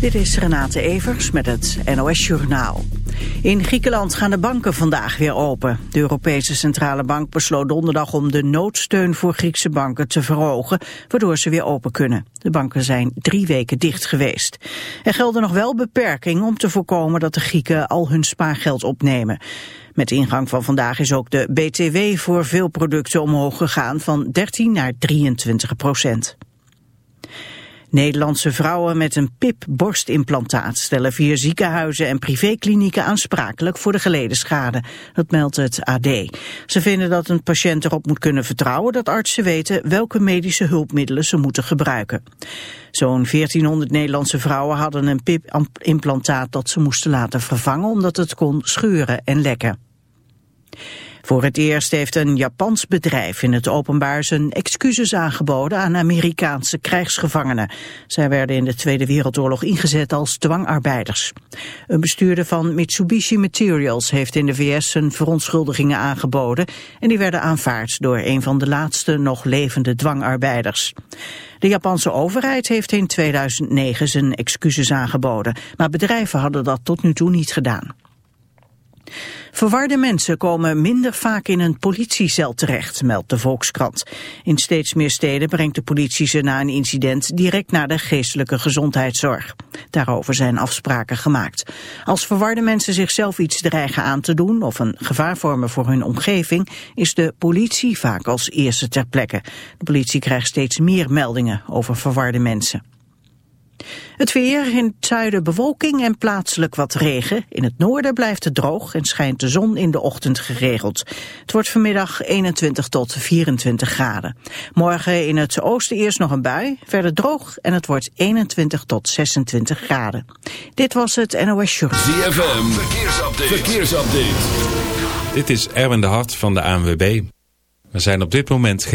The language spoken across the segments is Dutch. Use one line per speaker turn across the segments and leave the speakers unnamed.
Dit is Renate Evers met het NOS Journaal. In Griekenland gaan de banken vandaag weer open. De Europese Centrale Bank besloot donderdag om de noodsteun voor Griekse banken te verhogen, waardoor ze weer open kunnen. De banken zijn drie weken dicht geweest. Er gelden nog wel beperkingen om te voorkomen dat de Grieken al hun spaargeld opnemen. Met ingang van vandaag is ook de BTW voor veel producten omhoog gegaan van 13 naar 23 procent. Nederlandse vrouwen met een PIP-borstimplantaat stellen vier ziekenhuizen en privéklinieken aansprakelijk voor de geleden schade. Dat meldt het AD. Ze vinden dat een patiënt erop moet kunnen vertrouwen dat artsen weten welke medische hulpmiddelen ze moeten gebruiken. Zo'n 1400 Nederlandse vrouwen hadden een PIP-implantaat dat ze moesten laten vervangen omdat het kon scheuren en lekken. Voor het eerst heeft een Japans bedrijf in het openbaar zijn excuses aangeboden aan Amerikaanse krijgsgevangenen. Zij werden in de Tweede Wereldoorlog ingezet als dwangarbeiders. Een bestuurder van Mitsubishi Materials heeft in de VS zijn verontschuldigingen aangeboden en die werden aanvaard door een van de laatste nog levende dwangarbeiders. De Japanse overheid heeft in 2009 zijn excuses aangeboden, maar bedrijven hadden dat tot nu toe niet gedaan. Verwarde mensen komen minder vaak in een politiecel terecht, meldt de Volkskrant. In steeds meer steden brengt de politie ze na een incident direct naar de geestelijke gezondheidszorg. Daarover zijn afspraken gemaakt. Als verwarde mensen zichzelf iets dreigen aan te doen of een gevaar vormen voor hun omgeving, is de politie vaak als eerste ter plekke. De politie krijgt steeds meer meldingen over verwarde mensen. Het weer, in het zuiden bewolking en plaatselijk wat regen. In het noorden blijft het droog en schijnt de zon in de ochtend geregeld. Het wordt vanmiddag 21 tot 24 graden. Morgen in het oosten eerst nog een bui, verder droog en het wordt 21 tot 26 graden. Dit was het NOS Show.
ZFM, verkeersupdate. verkeersupdate.
Dit is Erwin de Hart van de ANWB. We zijn op dit moment geen...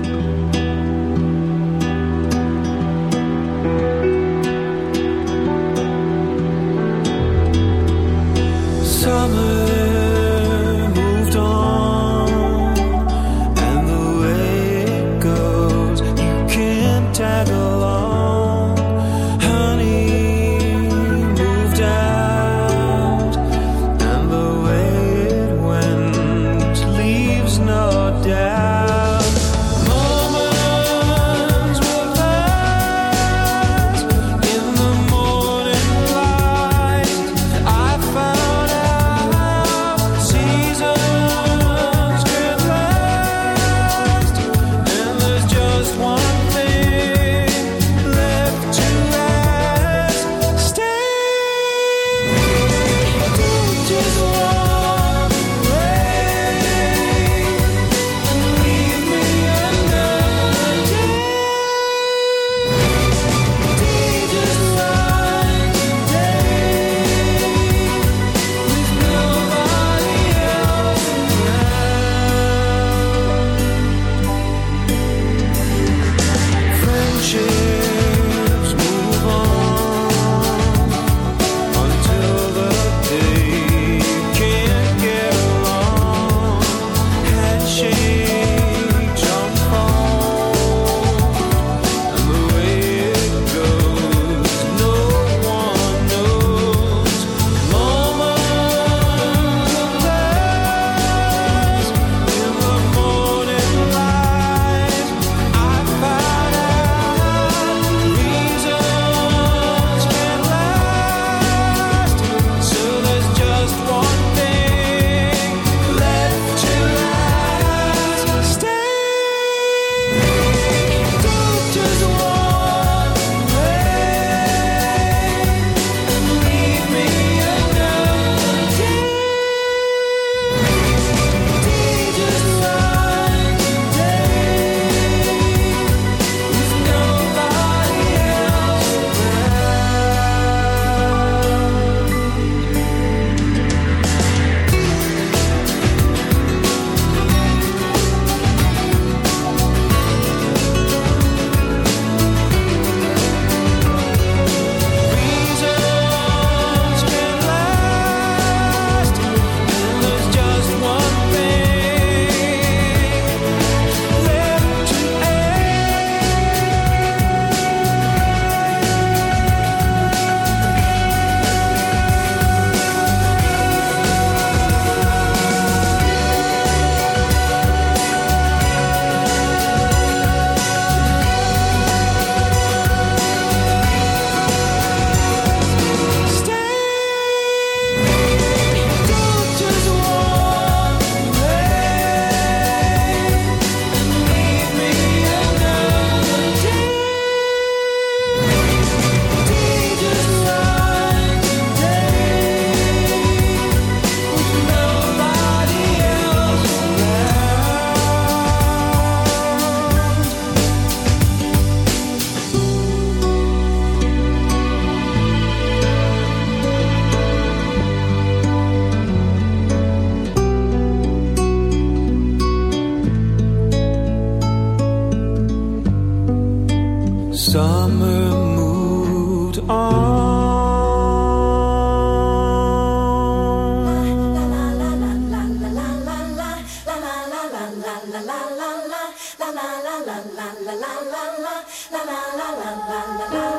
la la
la.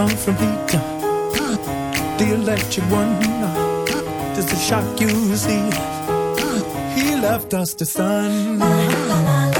on from heat. The electric one, just the shock you see. He left us the sun.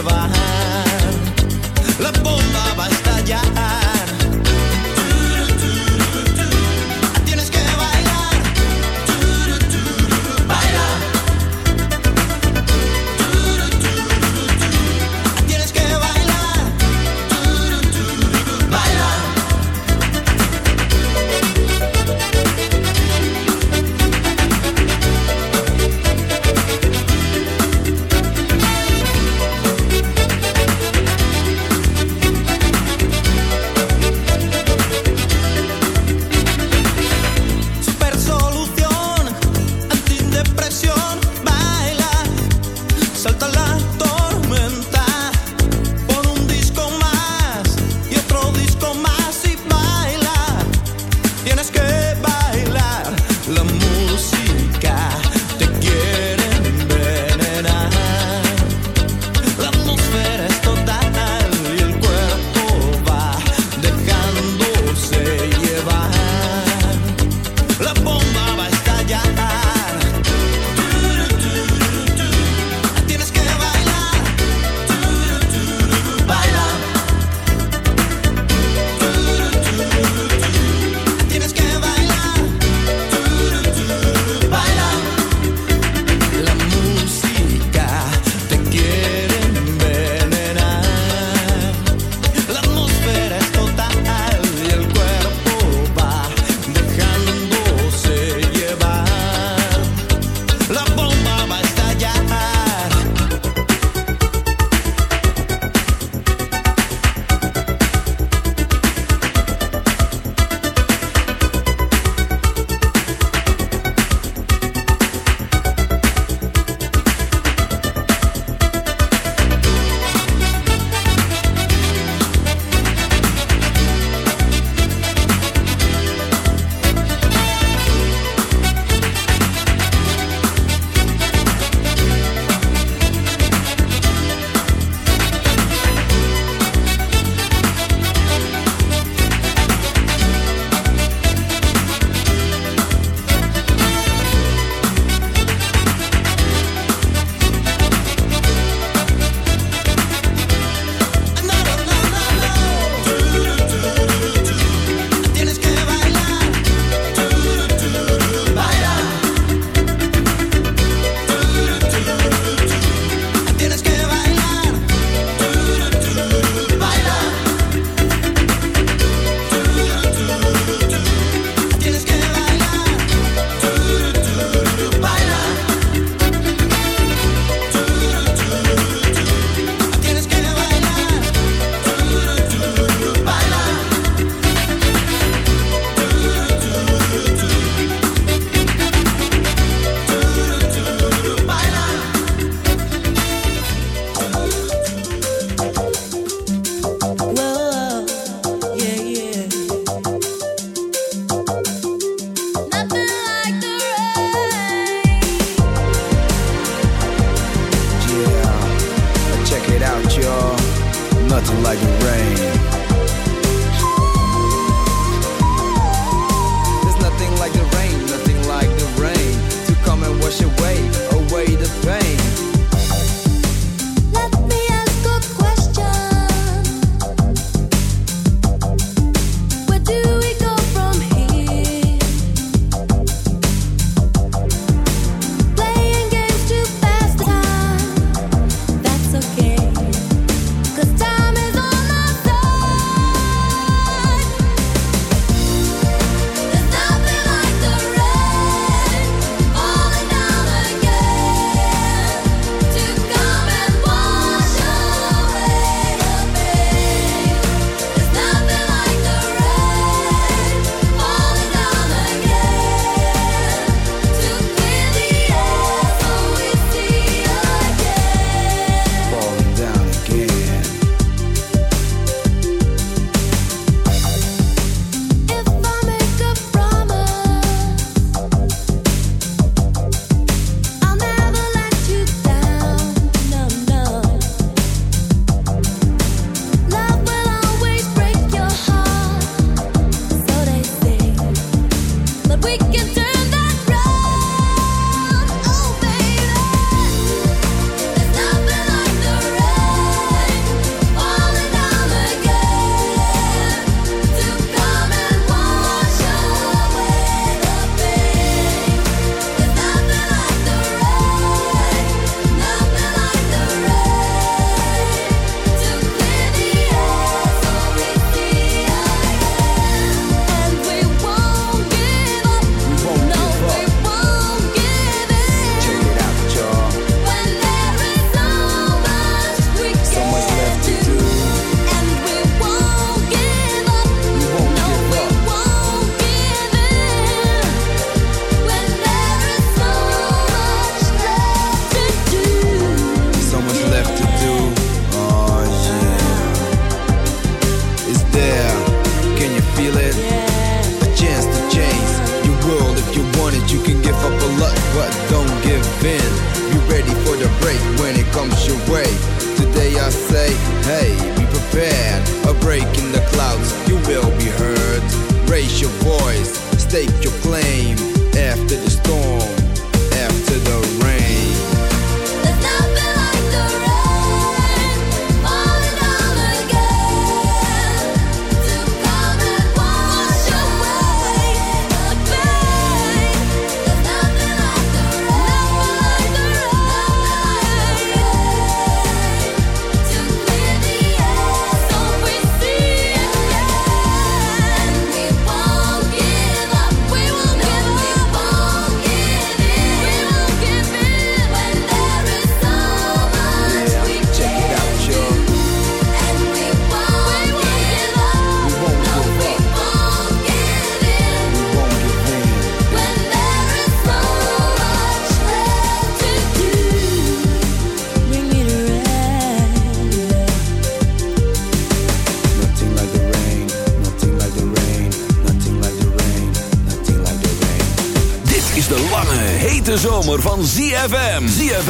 if I
had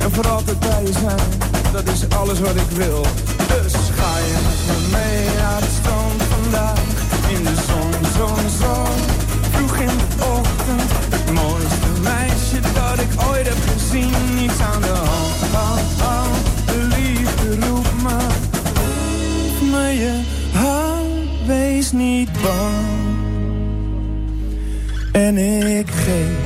En voor altijd bij je zijn, dat is alles wat ik wil. Dus ga je met me mee naar het strand vandaag. In de zon, zon, zon. Vroeg in de ochtend. Het mooiste meisje dat ik ooit heb gezien. Niets aan de hand, oh, oh. De liefde roept me. Geef me je hand, wees niet bang. En ik geef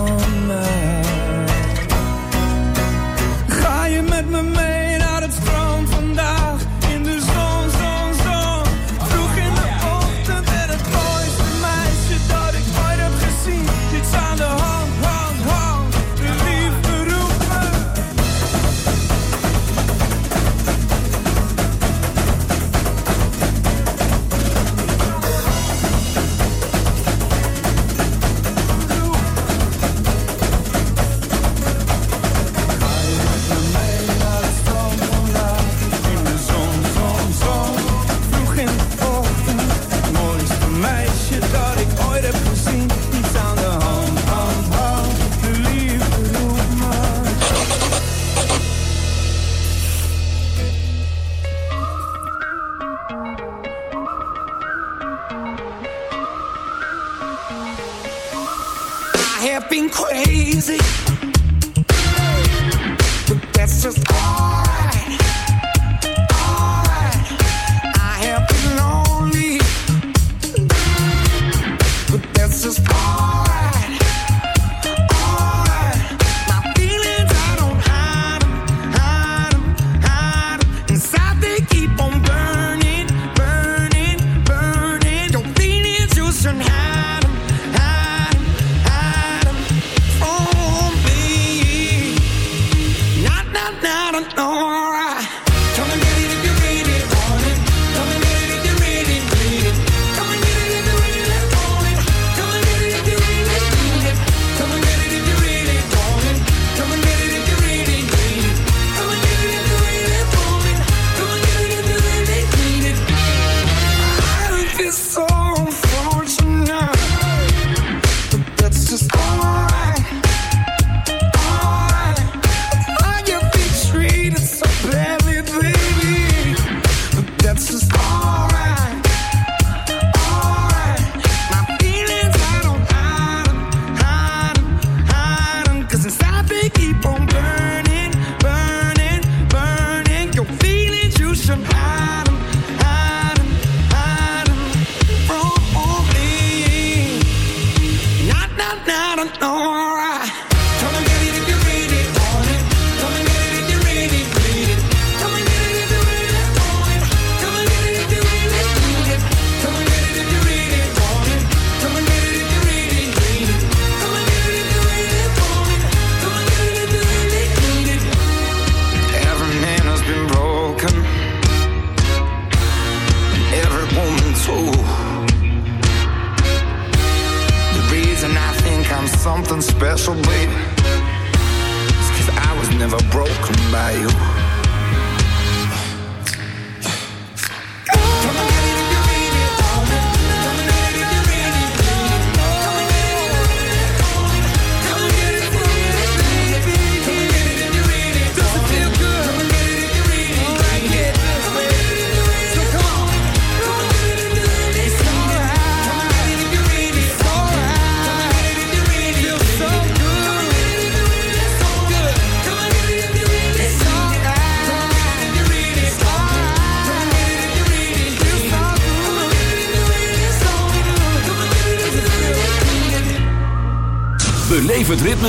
have been crazy, but that's just
all.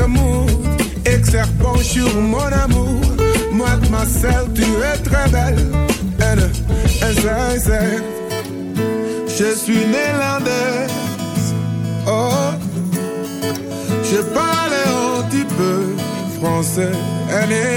amour, exerpant sur mon amour. Moi, ma sœur, tu es très belle, elle sincère. Je suis néerlandaise, oh, je parle un petit peu français, elle est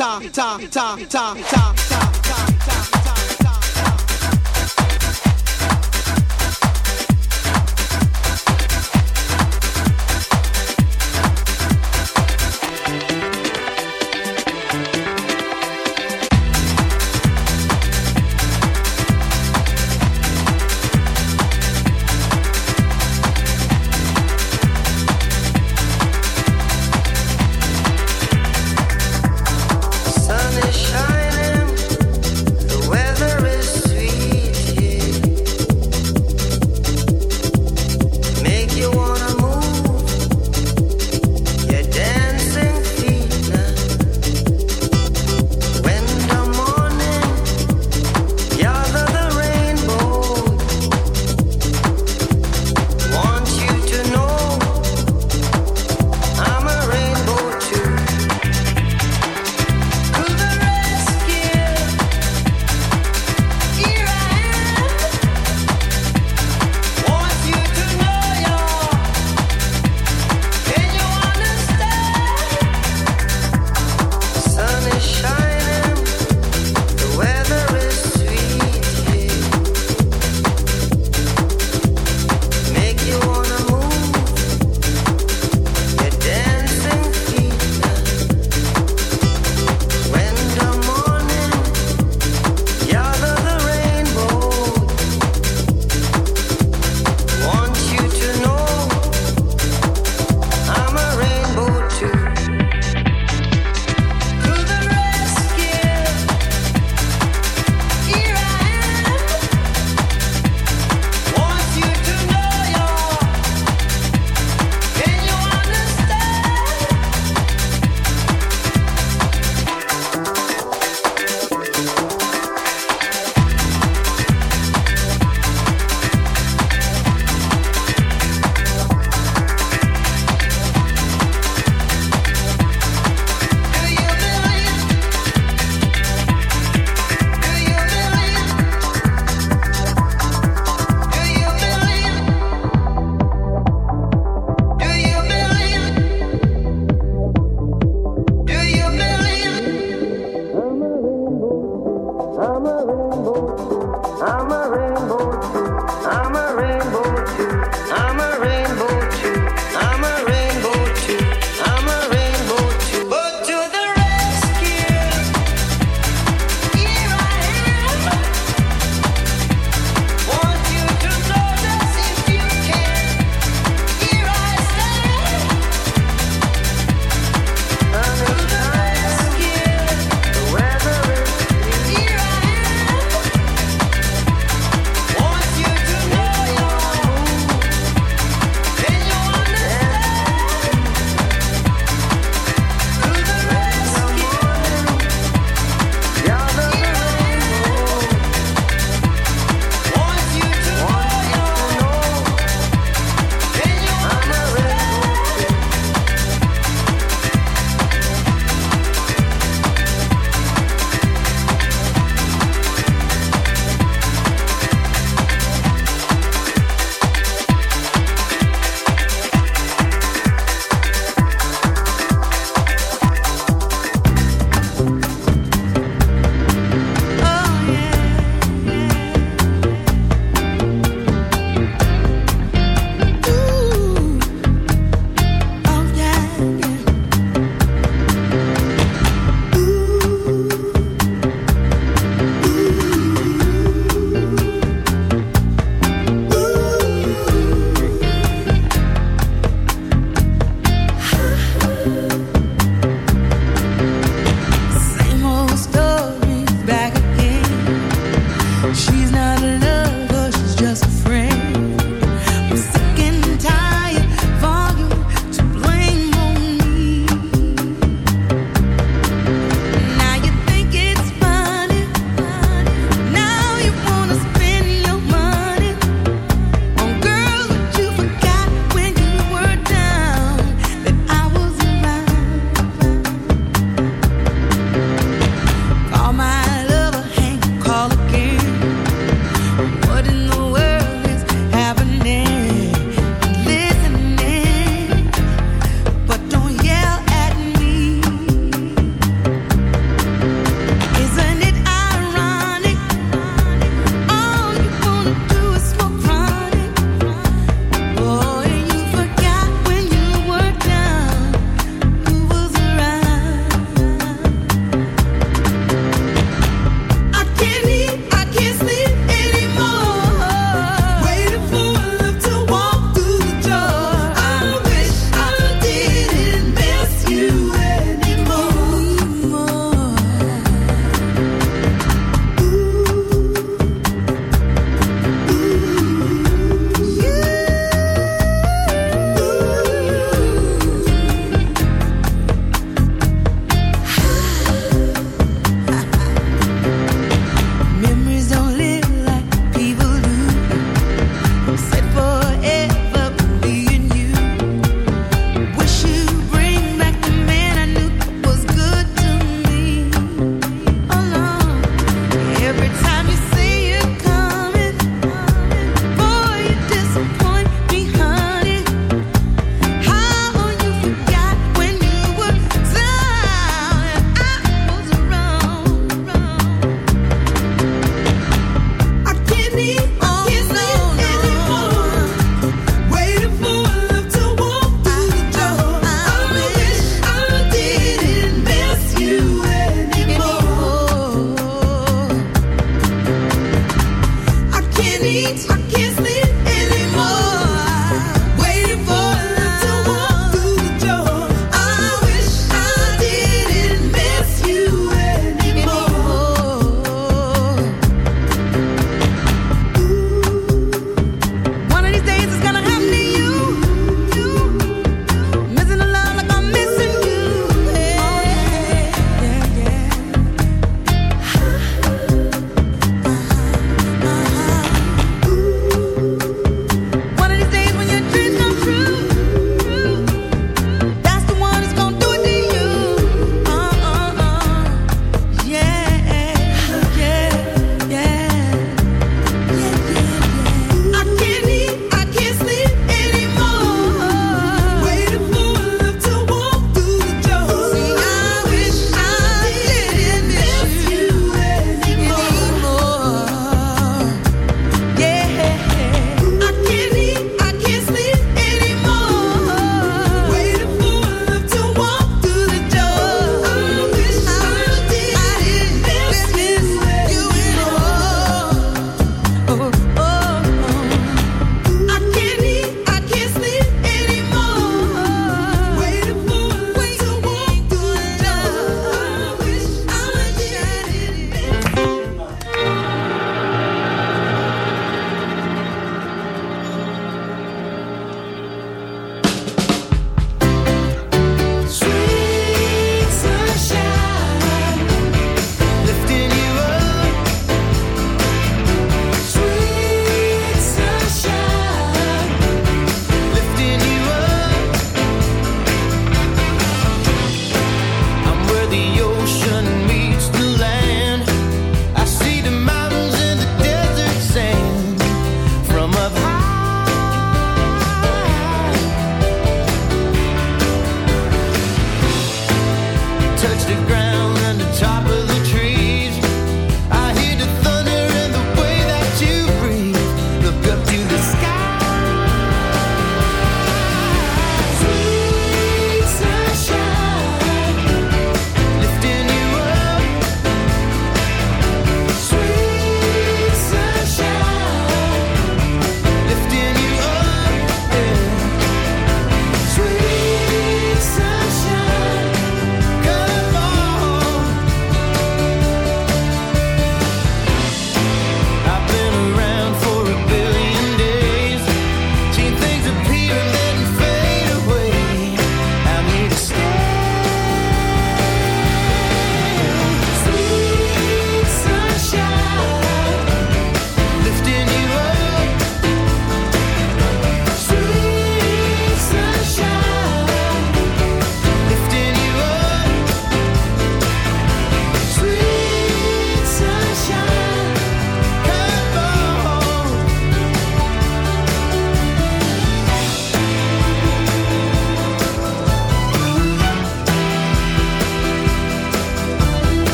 ta, ta, ta, ta, ta, ta,